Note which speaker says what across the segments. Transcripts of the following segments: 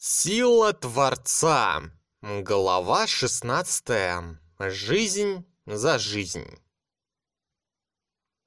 Speaker 1: Сила Творца. Глава 16. Жизнь за жизнь.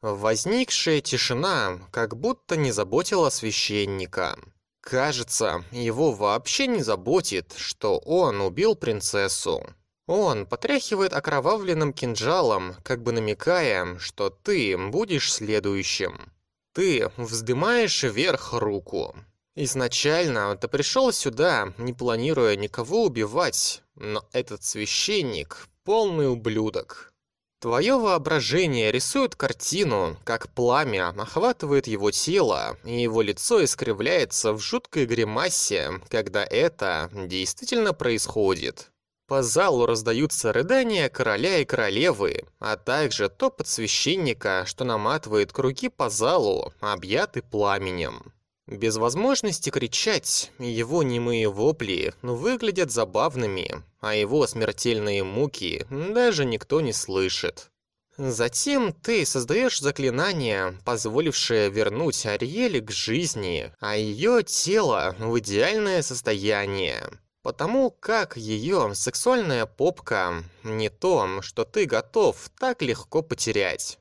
Speaker 1: Возникшая тишина как будто не заботила священника. Кажется, его вообще не заботит, что он убил принцессу. Он потряхивает окровавленным кинжалом, как бы намекая, что ты будешь следующим. Ты вздымаешь вверх руку. Изначально ты пришел сюда, не планируя никого убивать, но этот священник — полный ублюдок. Твое воображение рисует картину, как пламя охватывает его тело, и его лицо искривляется в жуткой гримасе, когда это действительно происходит. По залу раздаются рыдания короля и королевы, а также топот священника, что наматывает круги по залу, объятый пламенем. Без возможности кричать, его немые вопли выглядят забавными, а его смертельные муки даже никто не слышит. Затем ты создаешь заклинание, позволившее вернуть Ариэль к жизни, а ее тело в идеальное состояние. Потому как ее сексуальная попка не то, что ты готов так легко потерять.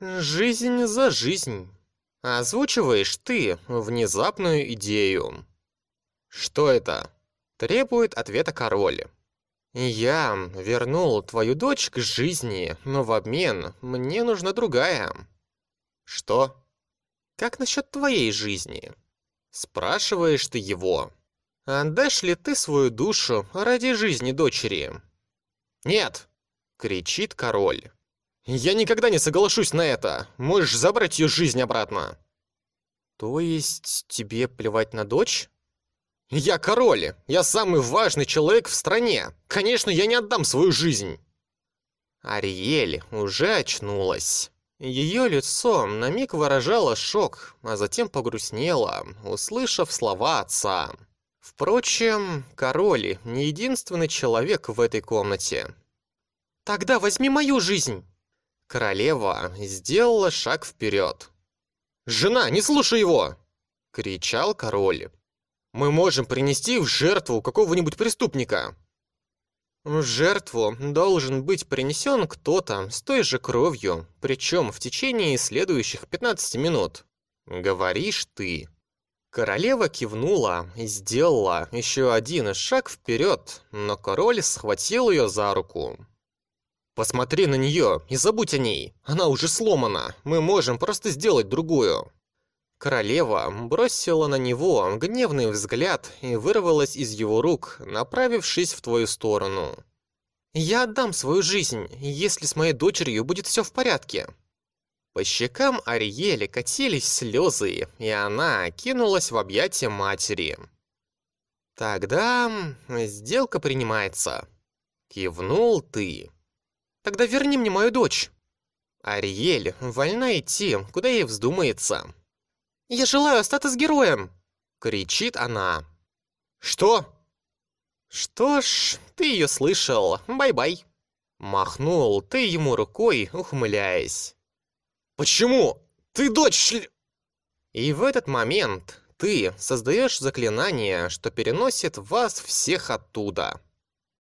Speaker 1: Жизнь за жизнь. Озвучиваешь ты внезапную идею. Что это? Требует ответа король. Я вернул твою дочь к жизни, но в обмен мне нужна другая. Что? Как насчет твоей жизни? Спрашиваешь ты его. Отдашь ли ты свою душу ради жизни дочери? Нет! Кричит король. Я никогда не соглашусь на это. Можешь забрать ее жизнь обратно. То есть тебе плевать на дочь? Я король. Я самый важный человек в стране. Конечно, я не отдам свою жизнь. Ариэль уже очнулась. Ее лицо на миг выражало шок, а затем погрустнело, услышав слова отца. Впрочем, король не единственный человек в этой комнате. «Тогда возьми мою жизнь!» Королева сделала шаг вперед. «Жена, не слушай его!» — кричал король. «Мы можем принести в жертву какого-нибудь преступника!» В жертву должен быть принесен кто-то с той же кровью, причем в течение следующих 15 минут. Говоришь ты. Королева кивнула и сделала еще один шаг вперед, но король схватил ее за руку. Посмотри на нее и забудь о ней. Она уже сломана. Мы можем просто сделать другую. Королева бросила на него гневный взгляд и вырвалась из его рук, направившись в твою сторону. «Я отдам свою жизнь, если с моей дочерью будет все в порядке». По щекам Ариэли катились слезы, и она кинулась в объятия матери. «Тогда сделка принимается». Кивнул ты. Тогда верни мне мою дочь. Ариэль вольна идти, куда ей вздумается. Я желаю остаться с героем, кричит она. Что? Что ж, ты ее слышал. Bye-bye. Махнул ты ему рукой, ухмыляясь. Почему? Ты дочь... И в этот момент ты создаешь заклинание, что переносит вас всех оттуда.